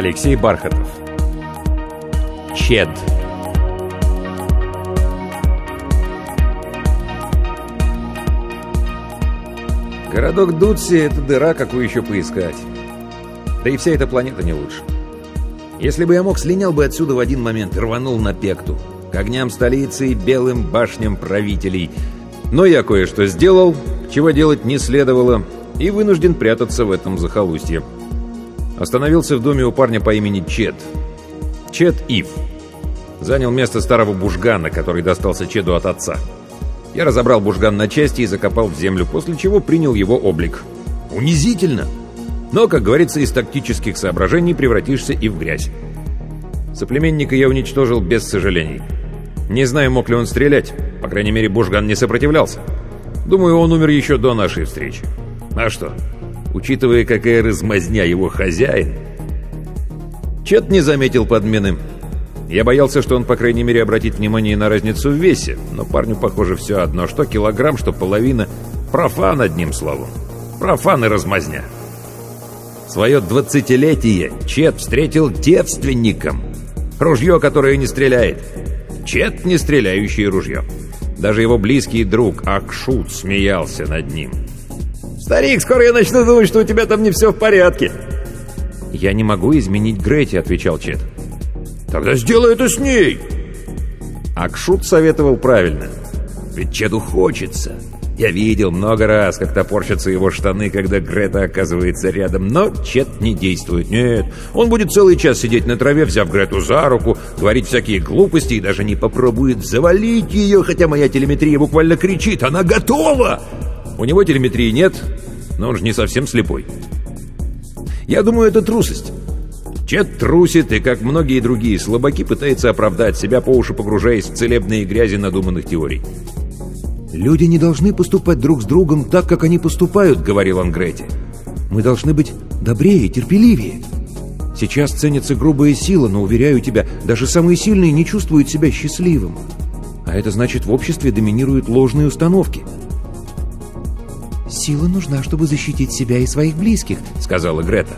Алексей Бархатов Чед Городок Дутси — это дыра, какую еще поискать. Да и вся эта планета не лучше. Если бы я мог, слинял бы отсюда в один момент и рванул на Пекту, к огням столицы и белым башням правителей. Но я кое-что сделал, чего делать не следовало, и вынужден прятаться в этом захолустье. Остановился в доме у парня по имени Чед. Чед Ив. Занял место старого бужгана, который достался Чеду от отца. Я разобрал бужган на части и закопал в землю, после чего принял его облик. Унизительно! Но, как говорится, из тактических соображений превратишься и в грязь. Соплеменника я уничтожил без сожалений. Не знаю, мог ли он стрелять. По крайней мере, Бужган не сопротивлялся. Думаю, он умер еще до нашей встречи. А что? Учитывая, какая размазня его хозяин... Чет не заметил подмены. Я боялся, что он, по крайней мере, обратит внимание на разницу в весе, но парню, похоже, все одно, что килограмм, что половина. Профан, одним словом. Профан и размазня. Свое двадцатилетие Чет встретил девственником. Ружье, которое не стреляет. Чет, не стреляющее ружье. Даже его близкий друг Акшут смеялся над ним. «Старик, скоро я начну думать, что у тебя там не все в порядке!» «Я не могу изменить Грети», — отвечал Чет. «Тогда сделай это с ней!» Акшут советовал правильно. «Ведь Чеду хочется. Я видел много раз, как топорщатся его штаны, когда Грета оказывается рядом, но Чет не действует. Нет, он будет целый час сидеть на траве, взяв Грету за руку, говорить всякие глупости и даже не попробует завалить ее, хотя моя телеметрия буквально кричит «Она готова!» У него телеметрии нет, но он же не совсем слепой. Я думаю, это трусость. Чет трусит и, как многие другие слабаки, пытается оправдать себя, по уши погружаясь в целебные грязи надуманных теорий. «Люди не должны поступать друг с другом так, как они поступают», — говорил он Грете. «Мы должны быть добрее, терпеливее. Сейчас ценится грубая сила, но, уверяю тебя, даже самые сильные не чувствуют себя счастливым. А это значит, в обществе доминируют ложные установки». «Сила нужна, чтобы защитить себя и своих близких», — сказала Грета.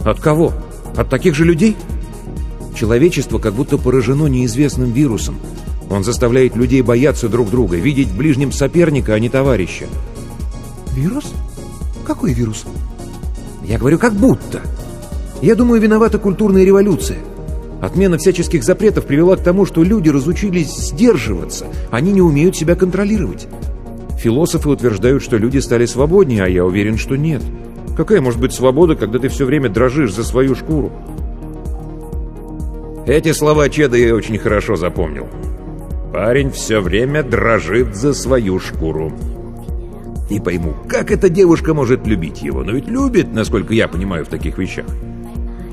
«От кого? От таких же людей?» Человечество как будто поражено неизвестным вирусом. Он заставляет людей бояться друг друга, видеть в ближнем соперника, а не товарища. «Вирус? Какой вирус?» «Я говорю, как будто. Я думаю, виновата культурная революция. Отмена всяческих запретов привела к тому, что люди разучились сдерживаться. Они не умеют себя контролировать. Философы утверждают, что люди стали свободнее, а я уверен, что нет. Какая может быть свобода, когда ты все время дрожишь за свою шкуру? Эти слова Чеда я очень хорошо запомнил. Парень все время дрожит за свою шкуру. Не пойму, как эта девушка может любить его? Но ведь любит, насколько я понимаю, в таких вещах.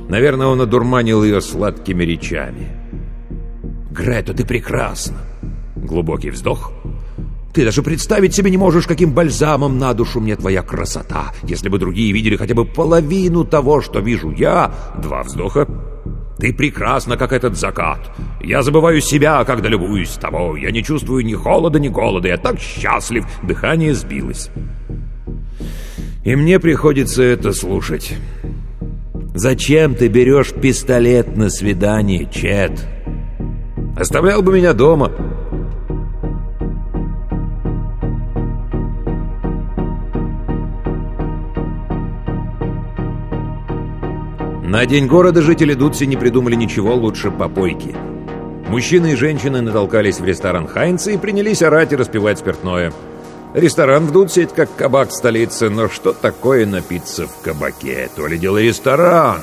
Наверное, он одурманил ее сладкими речами. «Грета, ты прекрасна!» Глубокий вздох. «Ты даже представить себе не можешь, каким бальзамом на душу мне твоя красота. Если бы другие видели хотя бы половину того, что вижу я...» Два вздоха. Ты прекрасна, как этот закат. Я забываю себя, когда любуюсь тобой. Я не чувствую ни холода, ни голода. Я так счастлив. Дыхание сбилось. И мне приходится это слушать. Зачем ты берешь пистолет на свидание, Чет? Оставлял бы меня дома. На День города жители Дутси не придумали ничего лучше попойки. Мужчины и женщины натолкались в ресторан Хайнца и принялись орать и распивать спиртное. Ресторан в Дутсе — это как кабак в столице, но что такое напиться в кабаке? То ли дело ресторан.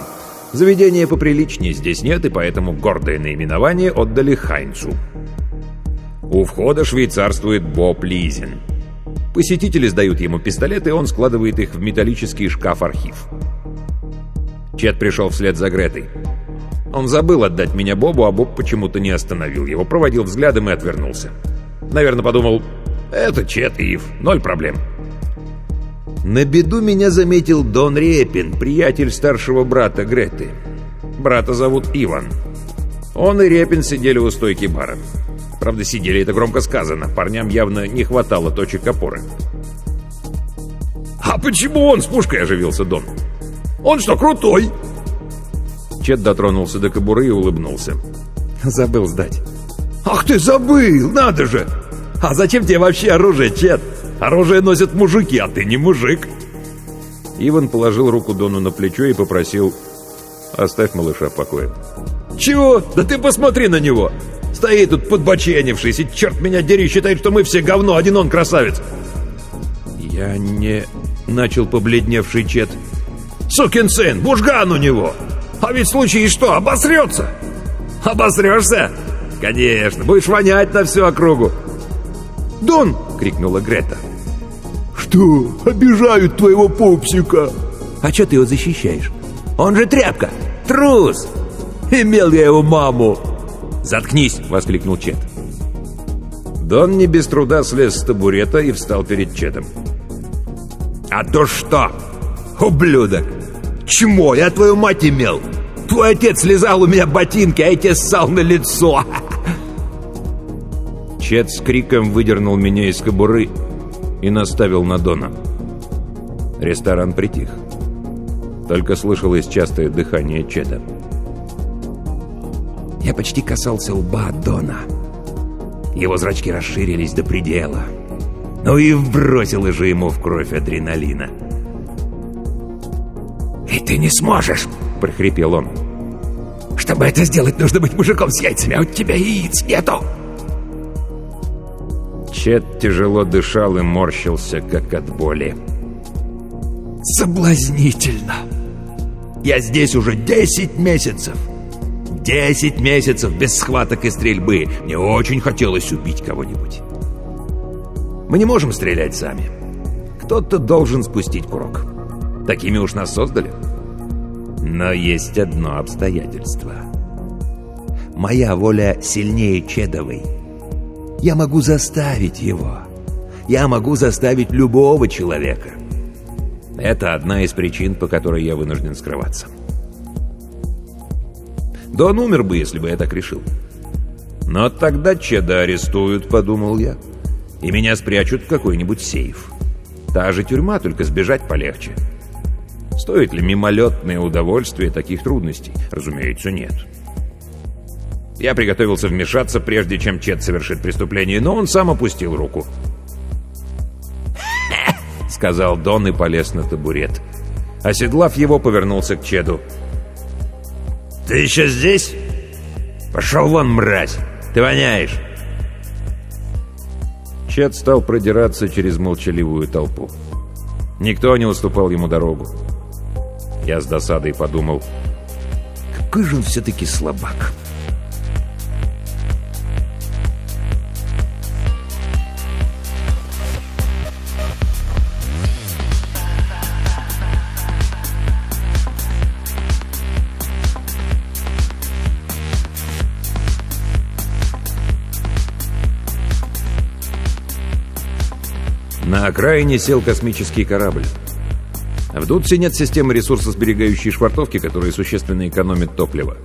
Заведения поприличнее здесь нет, и поэтому гордое наименование отдали Хайнцу. У входа швейцарствует Боб Лизин. Посетители сдают ему пистолеты, и он складывает их в металлический шкаф-архив. Чет пришел вслед за Гретой. Он забыл отдать меня Бобу, а Боб почему-то не остановил его, проводил взглядом и отвернулся. Наверное, подумал, это Чет Ив, ноль проблем. На беду меня заметил Дон Репин, приятель старшего брата Греты. Брата зовут Иван. Он и Репин сидели у стойки бара. Правда, сидели, это громко сказано. Парням явно не хватало точек опоры. «А почему он с пушкой?» – оживился Дон. Он что, крутой?» Чет дотронулся до кобуры и улыбнулся. «Забыл сдать». «Ах ты забыл! Надо же! А зачем тебе вообще оружие, Чет? Оружие носят мужики, а ты не мужик!» Иван положил руку Дону на плечо и попросил «Оставь малыша в покое». «Чего? Да ты посмотри на него! Стоит тут подбоченившись, и черт меня дери, считает, что мы все говно, один он красавец!» «Я не...» — начал побледневший Чет. Сукин сын, бужган у него. А ведь в случае что, обосрется? Обосрешься? Конечно, будешь вонять на всю округу. «Дон!» — крикнула Грета. «Что? Обижают твоего пупсика!» «А что ты его защищаешь? Он же тряпка! Трус! Имел я его маму!» «Заткнись!» — воскликнул Чет. Дон не без труда слез с табурета и встал перед Четом. «А то что, ублюдок! Чмо, я твою мать имел! Твой отец слезал у меня ботинки, а я тебе ссал на лицо!» Чет с криком выдернул меня из кобуры и наставил на Дона. Ресторан притих. Только слышалось частое дыхание Чета. Я почти касался лба Дона. Его зрачки расширились до предела. Ну и вбросило же ему в кровь адреналина. «И ты не сможешь!» — прохрипел он. «Чтобы это сделать, нужно быть мужиком с яйцами, а у тебя яиц нету!» Чет тяжело дышал и морщился, как от боли. «Соблазнительно! Я здесь уже десять месяцев! Десять месяцев без схваток и стрельбы! Мне очень хотелось убить кого-нибудь!» «Мы не можем стрелять сами. Кто-то должен спустить курок. Такими уж нас создали. Но есть одно обстоятельство. Моя воля сильнее Чедовой. Я могу заставить его. Я могу заставить любого человека. Это одна из причин, по которой я вынужден скрываться. Дон умер бы, если бы я так решил. Но тогда Чеда арестуют, подумал я, и меня спрячут в какой-нибудь сейф. Та же тюрьма, только сбежать полегче. Стоит ли мимолетное удовольствие таких трудностей? Разумеется, нет. Я приготовился вмешаться, прежде чем Чет совершит преступление, но он сам опустил руку. сказал Дон и полез на табурет. Оседлав его, повернулся к Чеду. «Ты еще здесь? Пошел вон, мразь! Ты воняешь!» Чет стал продираться через молчаливую толпу. Никто не уступал ему дорогу. Я с досадой подумал, какой же он все-таки слабак. На окраине сел космический корабль. В Дутсе нет системы ресурсосберегающей швартовки, которая существенно экономит топливо.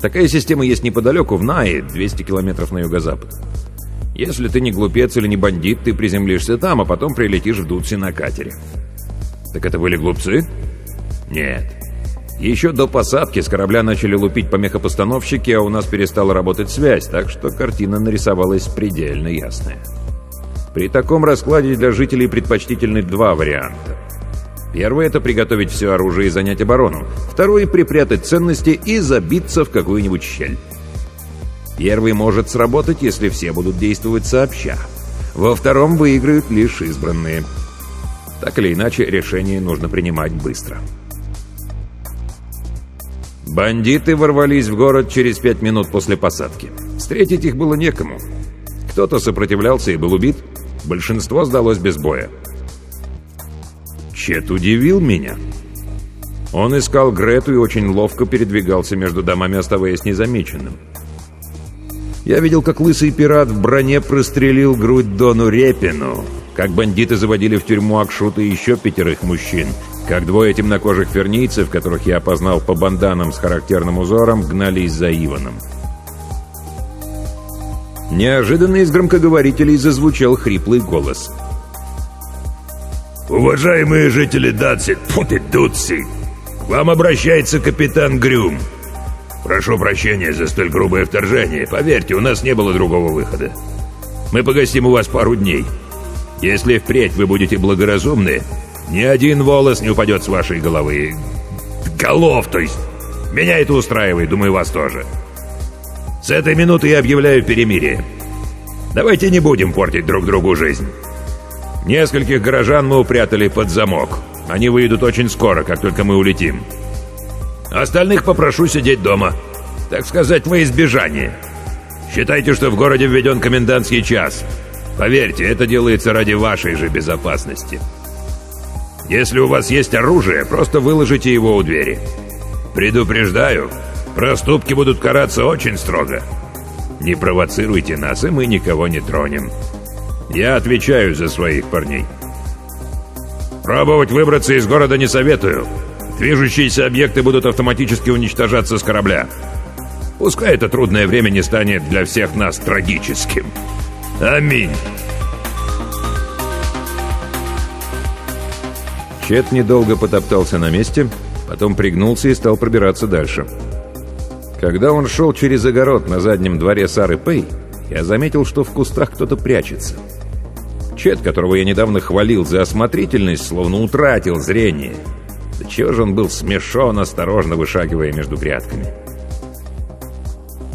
Такая система есть неподалеку, в Нае, 200 километров на юго-запад. Если ты не глупец или не бандит, ты приземлишься там, а потом прилетишь в Дутси на катере. Так это были глупцы? Нет. Еще до посадки с корабля начали лупить помехопостановщики, а у нас перестала работать связь, так что картина нарисовалась предельно ясная. При таком раскладе для жителей предпочтительны два варианта. Первый — это приготовить все оружие и занять оборону. Второй — припрятать ценности и забиться в какую-нибудь щель. Первый может сработать, если все будут действовать сообща. Во втором выиграют лишь избранные. Так или иначе, решение нужно принимать быстро. Бандиты ворвались в город через пять минут после посадки. Встретить их было некому. Кто-то сопротивлялся и был убит, большинство сдалось без боя. Чет удивил меня. Он искал Грету и очень ловко передвигался между домами, оставаясь незамеченным. Я видел, как лысый пират в броне прострелил грудь Дону Репину, как бандиты заводили в тюрьму Акшута еще пятерых мужчин, как двое темнокожих фернийцев, которых я опознал по банданам с характерным узором, гнались за Иваном. Неожиданно из громкоговорителей зазвучал хриплый голос — «Уважаемые жители Датси, фу ты, Дутси, к вам обращается капитан Грюм. Прошу прощения за столь грубое вторжение. Поверьте, у нас не было другого выхода. Мы погостим у вас пару дней. Если впредь вы будете благоразумны, ни один волос не упадет с вашей головы. Голов, то есть. Меня это устраивает, думаю, вас тоже. С этой минуты я объявляю перемирие. Давайте не будем портить друг другу жизнь». Нескольких горожан мы упрятали под замок. Они выйдут очень скоро, как только мы улетим. Остальных попрошу сидеть дома. Так сказать, во избежание. Считайте, что в городе введен комендантский час. Поверьте, это делается ради вашей же безопасности. Если у вас есть оружие, просто выложите его у двери. Предупреждаю, проступки будут караться очень строго. Не провоцируйте нас, и мы никого не тронем. Я отвечаю за своих парней. Пробовать выбраться из города не советую. Движущиеся объекты будут автоматически уничтожаться с корабля. Пускай это трудное время не станет для всех нас трагическим. Аминь. Чет недолго потоптался на месте, потом пригнулся и стал пробираться дальше. Когда он шел через огород на заднем дворе Сары Пэй, я заметил, что в кустах кто-то прячется. Чет, которого я недавно хвалил за осмотрительность, словно утратил зрение. Да чего же он был смешон, осторожно вышагивая между грядками.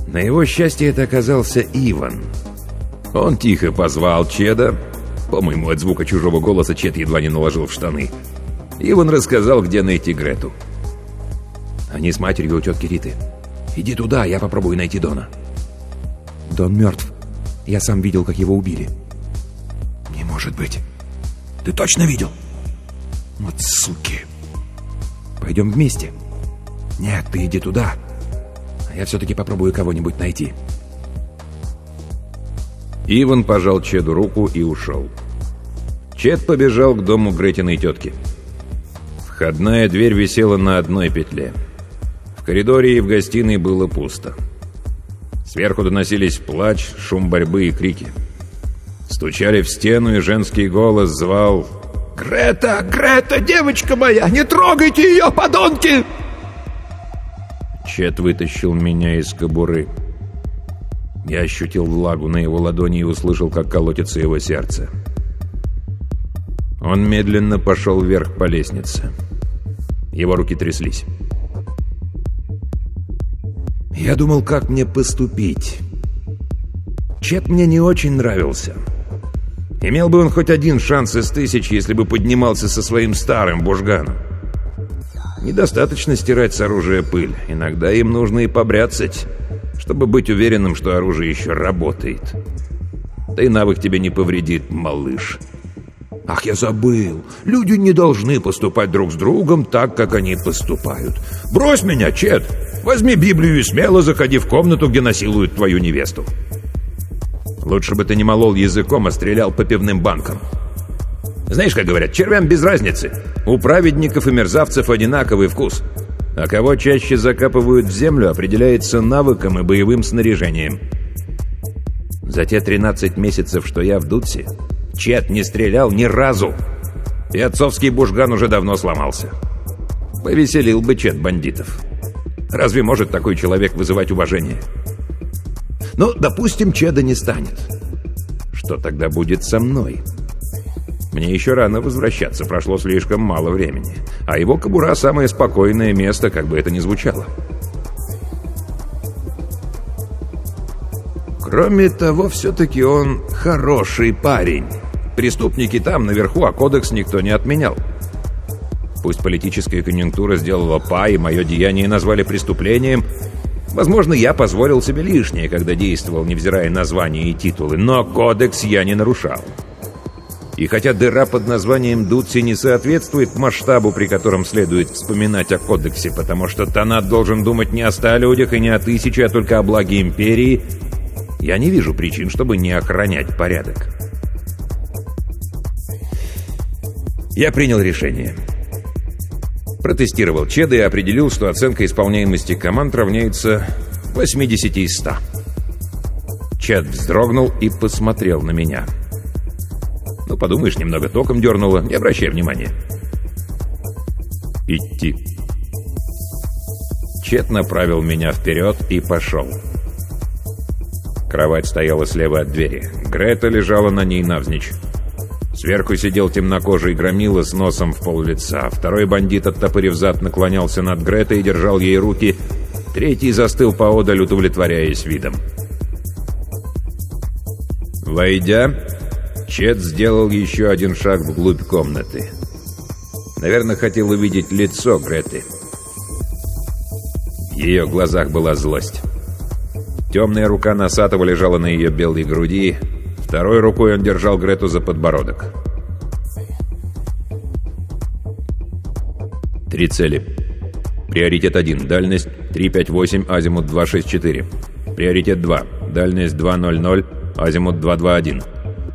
На его счастье это оказался Иван. Он тихо позвал Чеда. По-моему, от звука чужого голоса Чед едва не наложил в штаны. Иван рассказал, где найти Грету. Они с матерью у тетки Риты. «Иди туда, я попробую найти Дона». «Дон мертв. Я сам видел, как его убили». «Не может быть. Ты точно видел?» «Вот суки!» «Пойдем вместе». «Нет, ты иди туда. А я все-таки попробую кого-нибудь найти». Иван пожал Чеду руку и ушел. Чед побежал к дому Гретиной тетки. Входная дверь висела на одной петле. В коридоре и в гостиной было пусто. Сверху доносились плач, шум борьбы и крики. Стучали в стену, и женский голос звал «Грета! Грета, девочка моя! Не трогайте ее, подонки!» Чет вытащил меня из кобуры. Я ощутил влагу на его ладони и услышал, как колотится его сердце. Он медленно пошел вверх по лестнице. Его руки тряслись. Я думал, как мне поступить. Чет мне не очень нравился. Имел бы он хоть один шанс из тысяч, если бы поднимался со своим старым бужганом. Недостаточно стирать с оружия пыль. Иногда им нужно и побряцать, чтобы быть уверенным, что оружие еще работает. Да и навык тебе не повредит, малыш. Ах, я забыл. Люди не должны поступать друг с другом так, как они поступают. Брось меня, Чет. Возьми Библию и смело заходи в комнату, где насилуют твою невесту. Лучше бы ты не молол языком, а стрелял по пивным банкам. Знаешь, как говорят, червям без разницы. У праведников и мерзавцев одинаковый вкус. А кого чаще закапывают в землю, определяется навыком и боевым снаряжением. За те 13 месяцев, что я в Дутсе, Чет не стрелял ни разу. И отцовский бушган уже давно сломался. Повеселил бы Чет бандитов. Разве может такой человек вызывать уважение? Ну, допустим, Чеда не станет. Что тогда будет со мной? Мне еще рано возвращаться, прошло слишком мало времени. А его кобура — самое спокойное место, как бы это ни звучало. Кроме того, все-таки он хороший парень. Преступники там, наверху, а кодекс никто не отменял. Пусть политическая конъюнктура сделала па, и мое деяние назвали преступлением. Возможно, я позволил себе лишнее, когда действовал, невзирая на звания и титулы, но кодекс я не нарушал. И хотя дыра под названием Дутси не соответствует масштабу, при котором следует вспоминать о кодексе, потому что Танат должен думать не о ста людях и не о тысяче, а только о благе империи, я не вижу причин, чтобы не охранять порядок. Я принял решение. Протестировал ЧЕД и определил, что оценка исполняемости команд равняется 80 из 100. Чед вздрогнул и посмотрел на меня. Ну, подумаешь, немного током дернуло, не обращай внимания. Идти. Чет направил меня вперед и пошел. Кровать стояла слева от двери. Грета лежала на ней навзничь. Сверху сидел темнокожий громила с носом в пол лица. Второй бандит, оттопырив зад, наклонялся над Гретой и держал ей руки. Третий застыл поодаль, удовлетворяясь видом. Войдя, Чет сделал еще один шаг вглубь комнаты. Наверное, хотел увидеть лицо Греты. В ее глазах была злость. Темная рука Носатого лежала на ее белой груди, Второй рукой он держал Грету за подбородок. Три цели. Приоритет 1. Дальность 358, азимут 264. Приоритет 2. Дальность 200, азимут 221.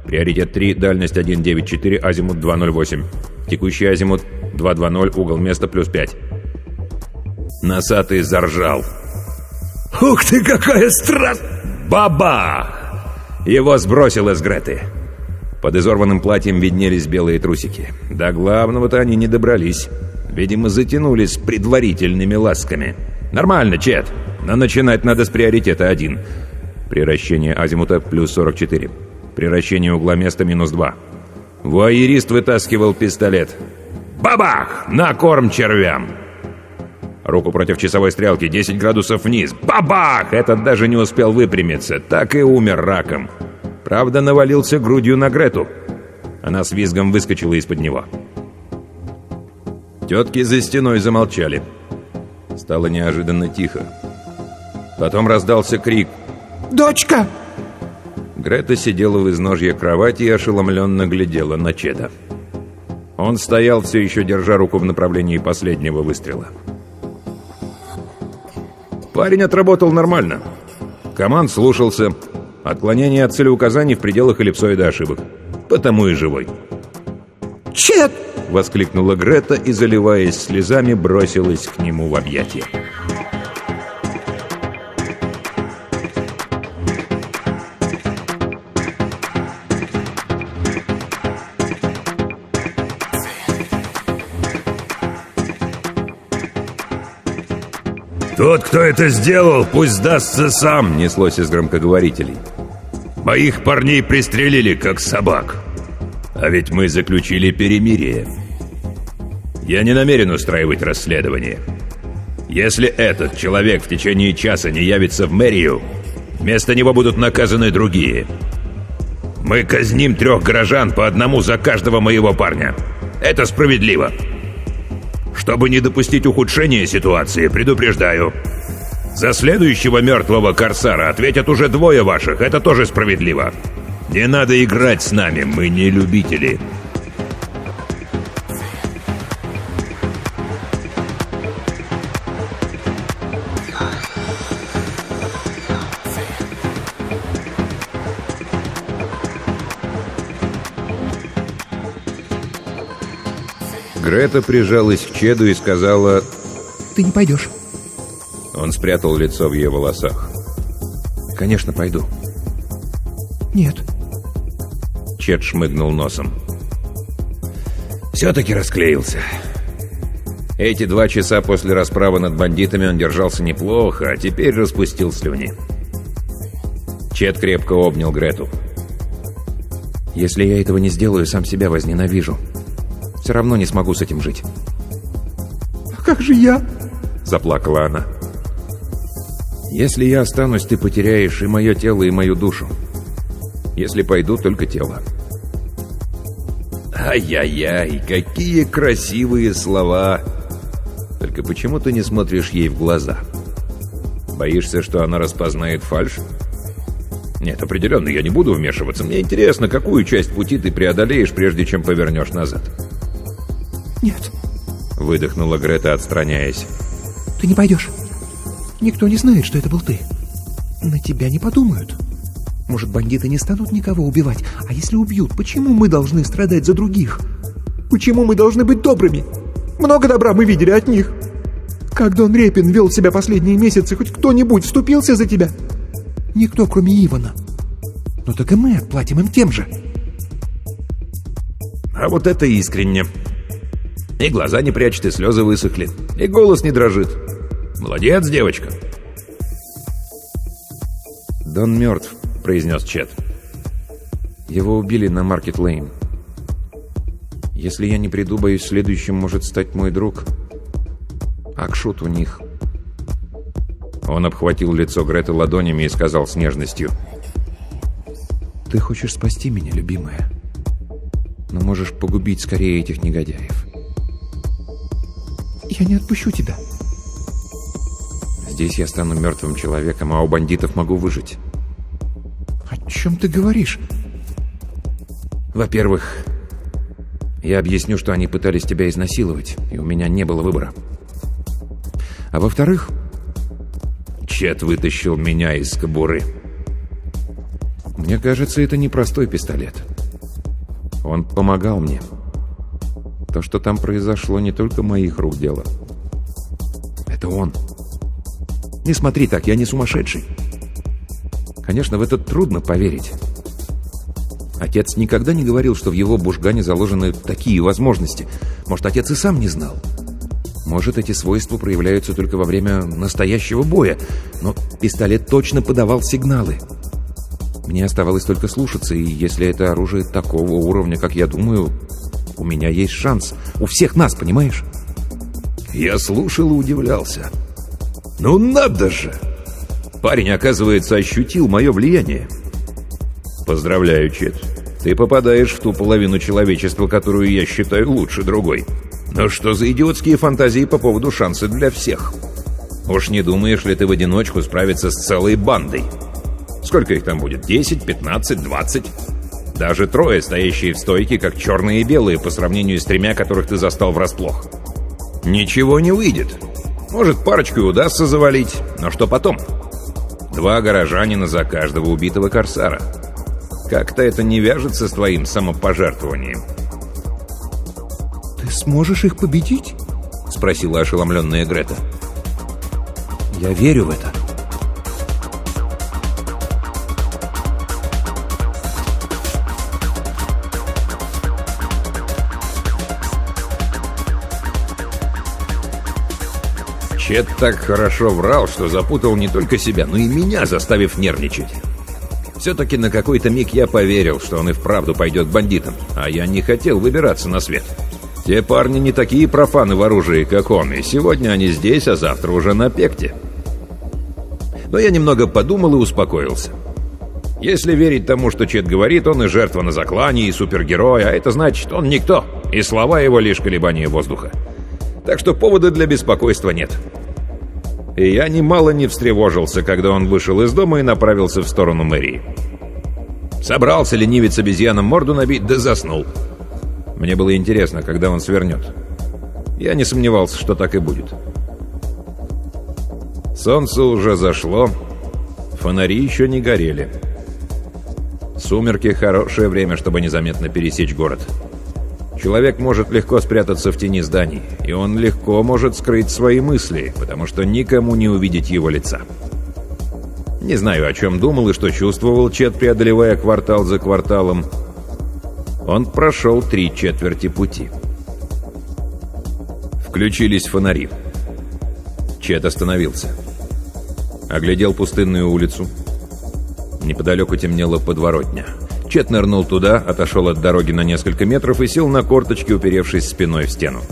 Приоритет 3. Дальность 194, азимут 208. Текущий азимут 220, угол места плюс 5. Носатый заржал. «Ух ты, какая страсть!» Бабах! Его сбросило с Греты. Под изорванным платьем виднелись белые трусики. До главного-то они не добрались. Видимо, затянулись предварительными ласками. «Нормально, Чет, но начинать надо с приоритета 1. Приращение азимута плюс 44. Приращение угла места минус 2. Вуайерист вытаскивал пистолет. «Бабах! На корм червям!» Руку против часовой стрелки, 10 градусов вниз. Бабах! Этот даже не успел выпрямиться, так и умер раком. Правда, навалился грудью на Грету. Она с визгом выскочила из-под него. Тетки за стеной замолчали. Стало неожиданно тихо. Потом раздался крик. «Дочка!» Грета сидела в изножье кровати и ошеломленно глядела на Чеда. Он стоял, все еще держа руку в направлении последнего выстрела. Парень отработал нормально. Команд слушался. Отклонение от целеуказаний в пределах эллипсоида ошибок. Потому и живой. «Чет!» — воскликнула Грета и, заливаясь слезами, бросилась к нему в объятия. «Тот, кто это сделал, пусть сдастся сам!» — неслось из громкоговорителей. «Моих парней пристрелили, как собак. А ведь мы заключили перемирие. Я не намерен устраивать расследование. Если этот человек в течение часа не явится в мэрию, вместо него будут наказаны другие. Мы казним трех горожан по одному за каждого моего парня. Это справедливо!» Чтобы не допустить ухудшения ситуации, предупреждаю. За следующего мертвого корсара ответят уже двое ваших, это тоже справедливо. Не надо играть с нами, мы не любители. Грета прижалась к Чеду и сказала ты не пойдешь. Он спрятал лицо в ее волосах. «Конечно, пойду». Нет. Чет шмыгнул носом. Все-таки расклеился. Эти два часа после расправы над бандитами он держался неплохо, а теперь распустил слюни. Чет крепко обнял Грету. «Если я этого не сделаю, сам себя возненавижу. Все равно не смогу с этим жить». «А как же я?» — заплакала она. «Если я останусь, ты потеряешь и мое тело, и мою душу. Если пойду, только тело». «Ай-яй-яй, какие красивые слова!» Только почему ты не смотришь ей в глаза? Боишься, что она распознает фальшь? Нет, определенно, я не буду вмешиваться. Мне интересно, какую часть пути ты преодолеешь, прежде чем повернешь назад. Нет. Выдохнула Грета, отстраняясь. Ты не пойдешь. Никто не знает, что это был ты. На тебя не подумают. Может, бандиты не станут никого убивать? А если убьют, почему мы должны страдать за других? Почему мы должны быть добрыми? Много добра мы видели от них. Как Дон Репин вел себя последние месяцы, хоть кто-нибудь вступился за тебя? Никто, кроме Ивана. Ну так и мы отплатим им тем же. А вот это искренне. И глаза не прячет, и слезы высохли, и голос не дрожит. Молодец, девочка. «Дон мертв», — произнес Чет. «Его убили на Маркет-Лейн. Если я не приду, боюсь, следующим может стать мой друг. Акшут у них». Он обхватил лицо Греты ладонями и сказал с нежностью. «Ты хочешь спасти меня, любимая, но можешь погубить скорее этих негодяев». «Я не отпущу тебя». «Здесь я стану мертвым человеком, а у бандитов могу выжить». «О чем ты говоришь?» «Во-первых, я объясню, что они пытались тебя изнасиловать, и у меня не было выбора. А во-вторых, Чет вытащил меня из кобуры. Мне кажется, это не простой пистолет. Он помогал мне. То, что там произошло, не только моих рук дело. Это он. Не смотри так, я не сумасшедший. Конечно, в это трудно поверить. Отец никогда не говорил, что в его бушгане заложены такие возможности. Может, отец и сам не знал. Может, эти свойства проявляются только во время настоящего боя. Но пистолет точно подавал сигналы. Мне оставалось только слушаться, и если это оружие такого уровня, как я думаю, у меня есть шанс. У всех нас, понимаешь? Я слушал и удивлялся. Ну надо же! Парень, оказывается, ощутил мое влияние. Поздравляю, Чет. Ты попадаешь в ту половину человечества, которую я считаю лучше другой. Но что за идиотские фантазии по поводу шанса для всех? Уж не думаешь ли ты в одиночку справиться с целой бандой? Сколько их там будет? 10, 15, 20? Даже трое, стоящие в стойке, как черные и белые, по сравнению с тремя, которых ты застал врасплох. Ничего не выйдет. Может, парочку и удастся завалить, но что потом? Два горожанина за каждого убитого корсара. Как-то это не вяжется с твоим самопожертвованием. «Ты сможешь их победить?» — спросила ошеломленная Грета. «Я верю в это». Чет так хорошо врал, что запутал не только себя, но и меня, заставив нервничать. Все-таки на какой-то миг я поверил, что он и вправду пойдет бандитом, а я не хотел выбираться на свет. Те парни не такие профаны в оружии, как он, и сегодня они здесь, а завтра уже на пекте. Но я немного подумал и успокоился. Если верить тому, что Чет говорит, он и жертва на заклане, и супергерой, а это значит, он никто, и слова его лишь колебания воздуха. Так что повода для беспокойства нет. И я немало не встревожился, когда он вышел из дома и направился в сторону мэрии. Собрался ленивец обезьянам морду набить, да заснул. Мне было интересно, когда он свернет. Я не сомневался, что так и будет. Солнце уже зашло, фонари еще не горели. Сумерки — хорошее время, чтобы незаметно пересечь город. Человек может легко спрятаться в тени зданий, и он легко может скрыть свои мысли, потому что никому не увидеть его лица. Не знаю, о чем думал и что чувствовал Чет, преодолевая квартал за кварталом. Он прошел три четверти пути. Включились фонари. Чет остановился. Оглядел пустынную улицу. Неподалеку темнела подворотня. Чет нырнул туда, отошел от дороги на несколько метров и сел на корточки, уперевшись спиной в стену.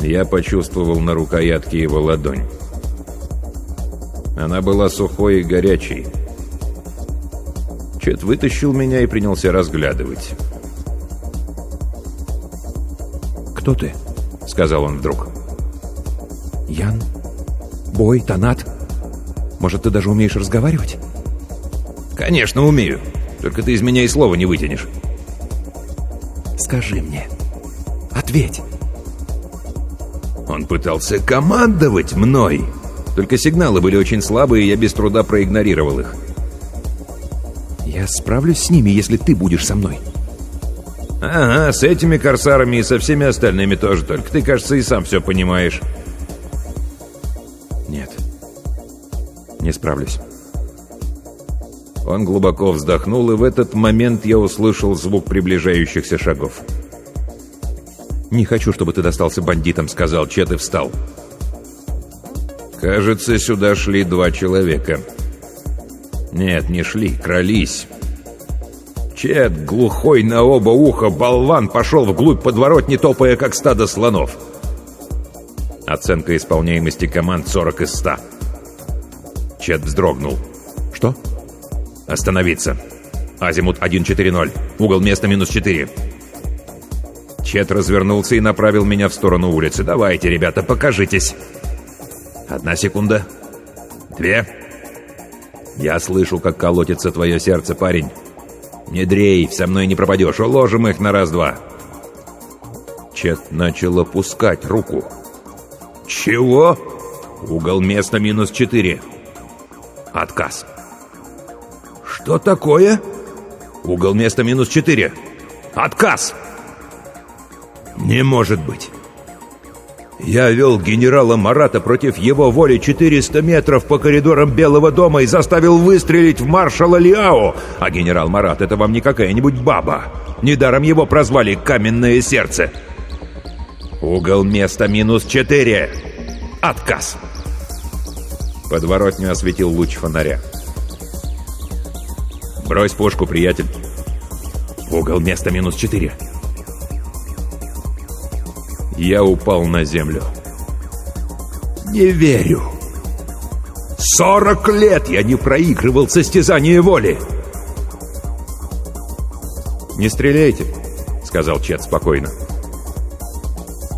Я почувствовал на рукоятке его ладонь. Она была сухой и горячей. Чет вытащил меня и принялся разглядывать. «Кто ты?» — сказал он вдруг. «Ян? Бой? Танат? Может, ты даже умеешь разговаривать?» «Конечно, умею. Только ты из меня и слова не вытянешь». «Скажи мне. Ответь». Он пытался командовать мной. Только сигналы были очень слабые, и я без труда проигнорировал их. «Я справлюсь с ними, если ты будешь со мной». «Ага, с этими корсарами и со всеми остальными тоже. Только ты, кажется, и сам все понимаешь». «Нет, не справлюсь». Он глубоко вздохнул, и в этот момент я услышал звук приближающихся шагов. «Не хочу, чтобы ты достался бандитам», — сказал Чет и встал. Кажется, сюда шли два человека. Нет, не шли, крались. Чет, глухой на оба уха, болван, пошел вглубь подворотни, топая, как стадо слонов. Оценка исполняемости команд 40 из 100. Чет вздрогнул. «Остановиться. Азимут 140. Угол места минус 4». Чет развернулся и направил меня в сторону улицы. «Давайте, ребята, покажитесь». Одна секунда. Две. Я слышу, как колотится твое сердце, парень. Не дрей, со мной не пропадешь. Уложим их на раз-два. Чет начал опускать руку. Чего? Угол места минус четыре. Отказ. Что такое? Угол места минус четыре. Отказ. Не может быть. Я вел генерала Марата против его воли 400 метров по коридорам Белого дома и заставил выстрелить в маршала Лиао. А генерал Марат — это вам не какая-нибудь баба. Недаром его прозвали «Каменное сердце». Угол места минус 4. Отказ. Подворотню осветил луч фонаря. «Брось пушку, приятель». Угол места минус 4. Я упал на землю. Не верю. Сорок лет я не проигрывал состязание воли. «Не стреляйте», — сказал Чет спокойно.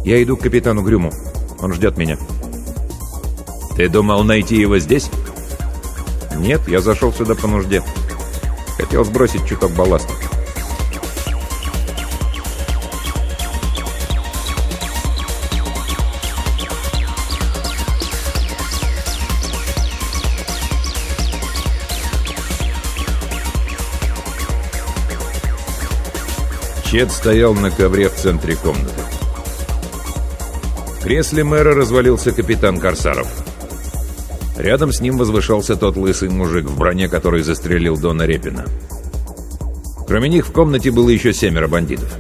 «Я иду к капитану Грюму. Он ждет меня». «Ты думал найти его здесь?» «Нет, я зашел сюда по нужде. Хотел сбросить чуток балласта». Чет стоял на ковре в центре комнаты. В кресле мэра развалился капитан Корсаров. Рядом с ним возвышался тот лысый мужик в броне, который застрелил Дона Репина. Кроме них в комнате было еще семеро бандитов.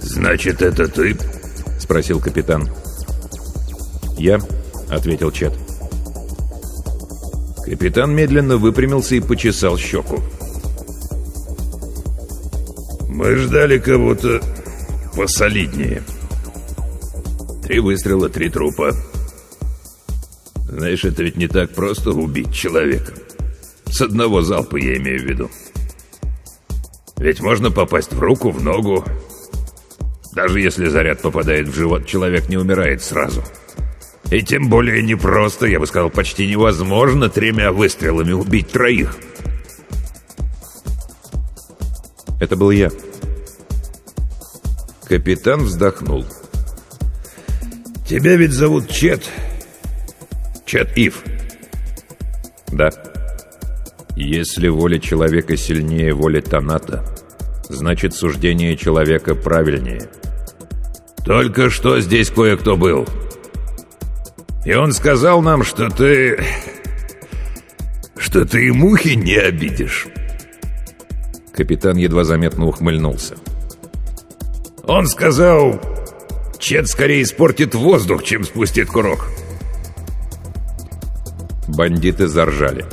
«Значит, это ты?» — спросил капитан. «Я», — ответил Чет. Капитан медленно выпрямился и почесал щеку. Мы ждали кого-то посолиднее. Три выстрела, три трупа. Знаешь, это ведь не так просто убить человека. С одного залпа я имею в виду. Ведь можно попасть в руку, в ногу. Даже если заряд попадает в живот, человек не умирает сразу. И тем более непросто, я бы сказал, почти невозможно тремя выстрелами убить троих. Это был я. Капитан вздохнул. «Тебя ведь зовут Чет. Чет Ив». «Да». Если воля человека сильнее воли Таната, значит суждение человека правильнее. Только что здесь кое-кто был. И он сказал нам, что ты... что ты и мухи не обидишь. Капитан едва заметно ухмыльнулся. Он сказал, Чет скорее испортит воздух, чем спустит курок. Бандиты заржали.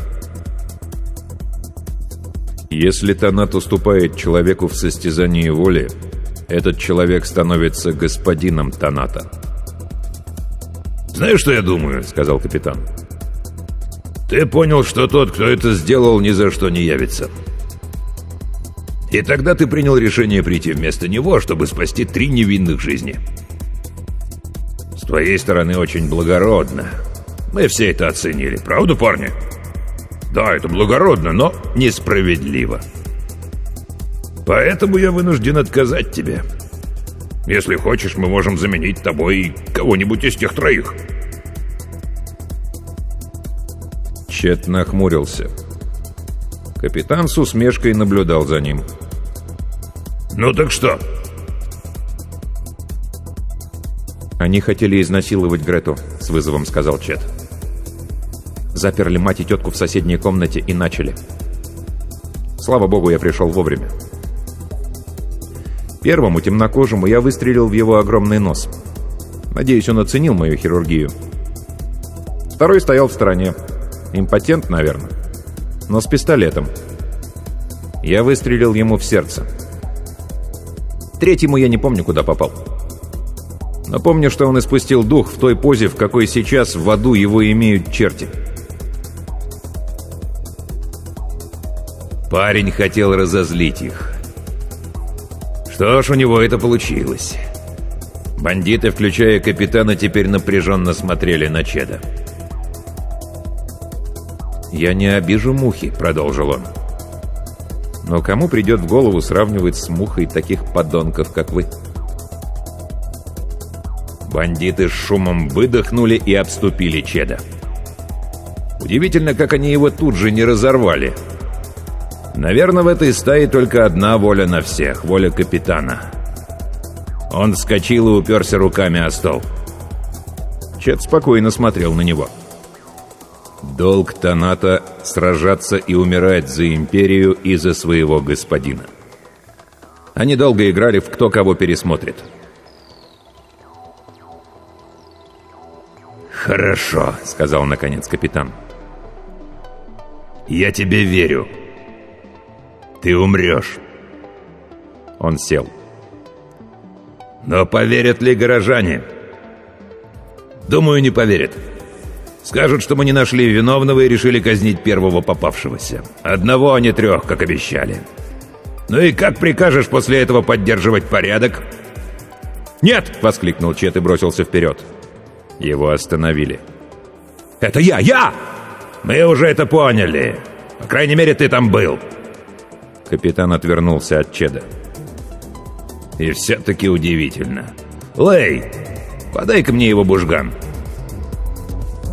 Если Танат уступает человеку в состязании воли, этот человек становится господином Таната. «Знаешь, что я думаю?» — сказал капитан. «Ты понял, что тот, кто это сделал, ни за что не явится. И тогда ты принял решение прийти вместо него, чтобы спасти три невинных жизни. Твоей стороны очень благородно. Мы все это оценили, правда, парни?» Да, это благородно, но несправедливо. Поэтому я вынужден отказать тебе. Если хочешь, мы можем заменить тобой кого-нибудь из тех троих. Чет нахмурился. Капитан с усмешкой наблюдал за ним. «Ну так что?» «Они хотели изнасиловать Грету», — с вызовом сказал Чет. Заперли мать и тетку в соседней комнате и начали. Слава богу, я пришел вовремя. Первому темнокожему я выстрелил в его огромный нос. Надеюсь, он оценил мою хирургию. Второй стоял в стороне. Импотент, наверное. Но с пистолетом. Я выстрелил ему в сердце. Третьему я не помню, куда попал. Но помню, что он испустил дух в той позе, в какой сейчас в аду его имеют черти. Парень хотел разозлить их. Что ж, у него это получилось. Бандиты, включая капитана, теперь напряженно смотрели на Чеда. «Я не обижу мухи», — продолжил он. «Но кому придет в голову сравнивать с мухой таких подонков, как вы?» Бандиты с шумом выдохнули и обступили Чеда. Удивительно, как они его тут же не разорвали — Наверное, в этой стае только одна воля на всех — воля капитана. Он вскочил и уперся руками о стол. Чет спокойно смотрел на него. Долг Таната — сражаться и умирать за империю и за своего господина. Они долго играли в «Кто кого пересмотрит». «Хорошо», — сказал наконец капитан. «Я тебе верю». Ты умрешь. Он сел. Но поверят ли горожане? Думаю, не поверят. Скажут, что мы не нашли виновного и решили казнить первого попавшегося. Одного, а не трех, как обещали. Ну и как прикажешь после этого поддерживать порядок? «Нет!» — воскликнул Чет и бросился вперед. Его остановили. «Это я! Я! Мы уже это поняли. По крайней мере, ты там был. Капитан отвернулся от Чеда. «И все-таки удивительно. Лей, подай-ка мне его бужган».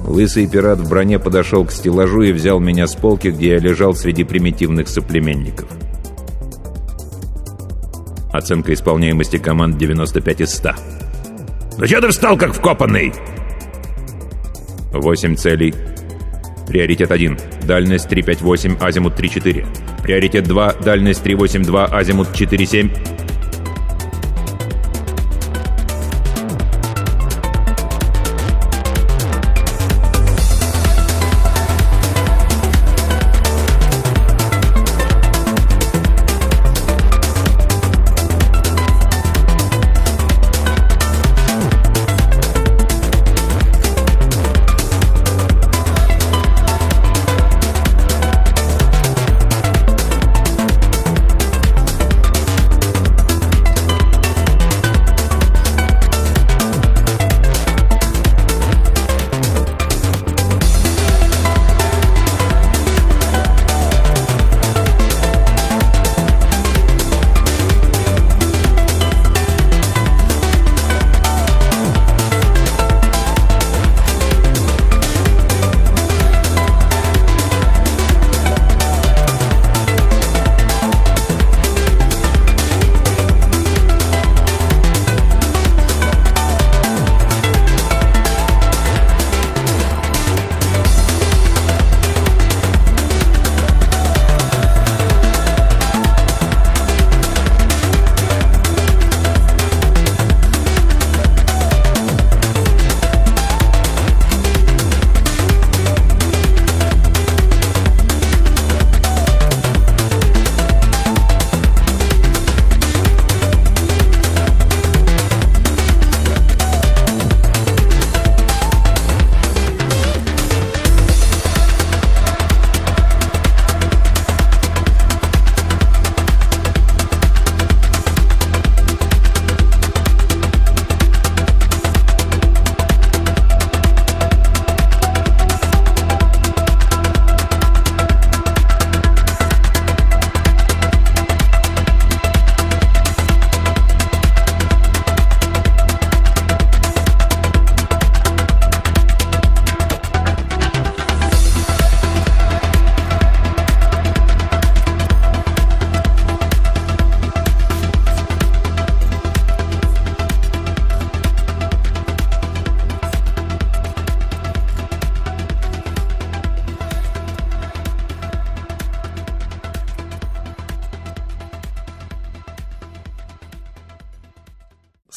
Лысый пират в броне подошел к стеллажу и взял меня с полки, где я лежал среди примитивных соплеменников. Оценка исполняемости команд 95 из 100. «Ну что ты встал, как вкопанный?» Восемь целей. Приоритет 1. Дальность 358, азимут 34. Приоритет 2, дальность 382, азимут 47.